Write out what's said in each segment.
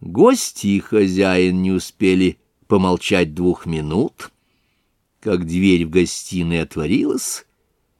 Гости и хозяин не успели помолчать двух минут, как дверь в гостиной отворилась,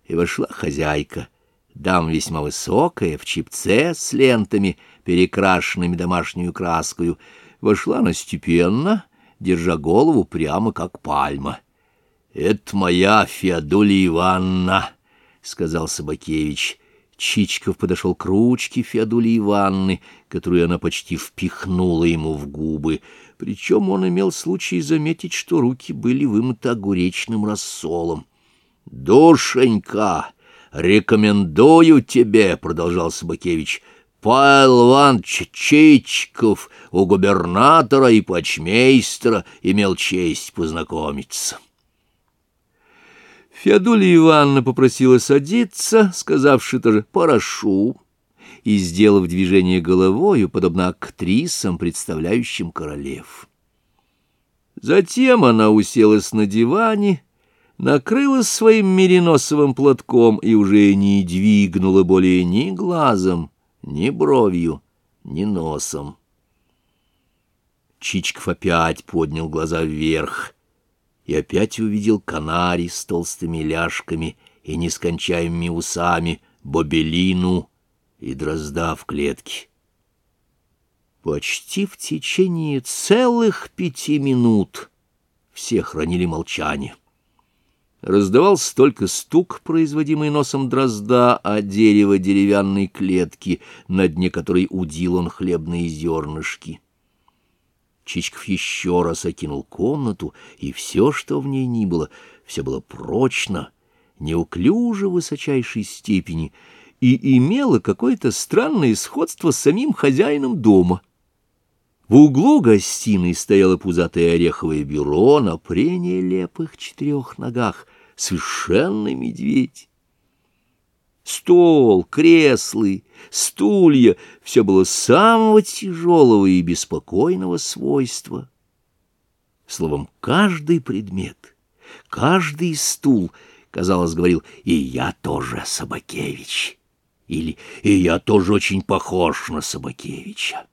и вошла хозяйка, дама весьма высокая, в чипце с лентами, перекрашенными домашнюю краскою. Вошла она степенно, держа голову прямо как пальма. — Это моя Феодулия Ивановна, — сказал Собакевич. Чичков подошел к ручке Феодулии Ивановны, которую она почти впихнула ему в губы. Причем он имел случай заметить, что руки были вымыты огуречным рассолом. — Душенька, рекомендую тебе, — продолжал Собакевич, — Павел Иванович Чичков у губернатора и почмейстера имел честь познакомиться. Феодулия Ивановна попросила садиться, сказавши тоже «порошу», и, сделав движение головою, подобно актрисам, представляющим королев. Затем она уселась на диване, накрылась своим мериносовым платком и уже не двигнула более ни глазом, ни бровью, ни носом. Чичков опять поднял глаза вверх — и опять увидел канари с толстыми ляжками и нескончаемыми усами, бобелину и дрозда в клетке. Почти в течение целых пяти минут все хранили молчание. Раздавался только стук, производимый носом дрозда, о дерево деревянной клетки, на дне которой удил он хлебные зернышки. Чичков еще раз окинул комнату, и все, что в ней ни было, все было прочно, неуклюже высочайшей степени и имело какое-то странное сходство с самим хозяином дома. В углу гостиной стояло пузатое ореховое бюро на пренелепых четырех ногах, совершенный медведь. Стол, креслы, стулья — все было самого тяжелого и беспокойного свойства. Словом, каждый предмет, каждый стул, казалось, говорил «И я тоже Собакевич» или «И я тоже очень похож на Собакевича».